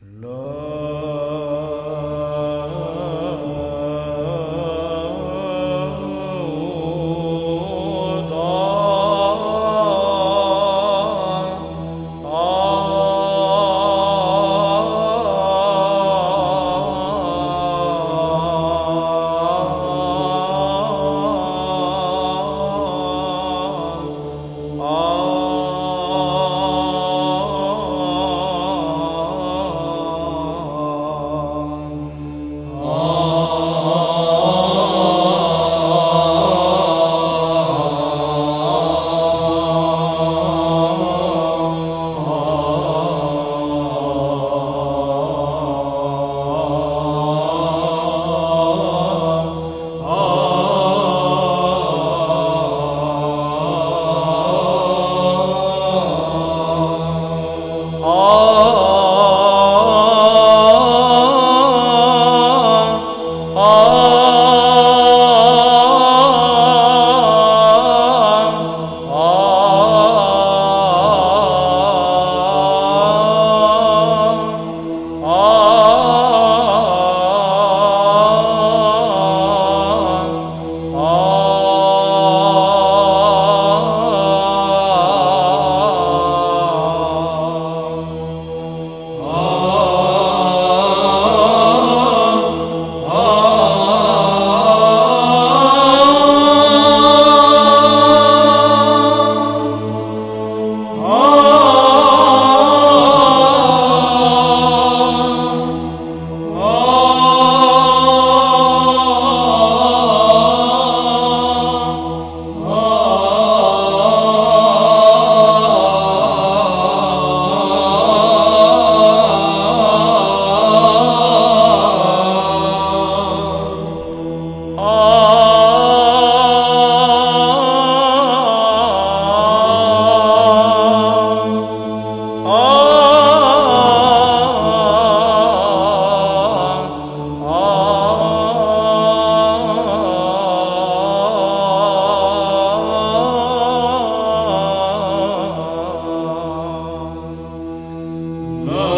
Ah 아. Love.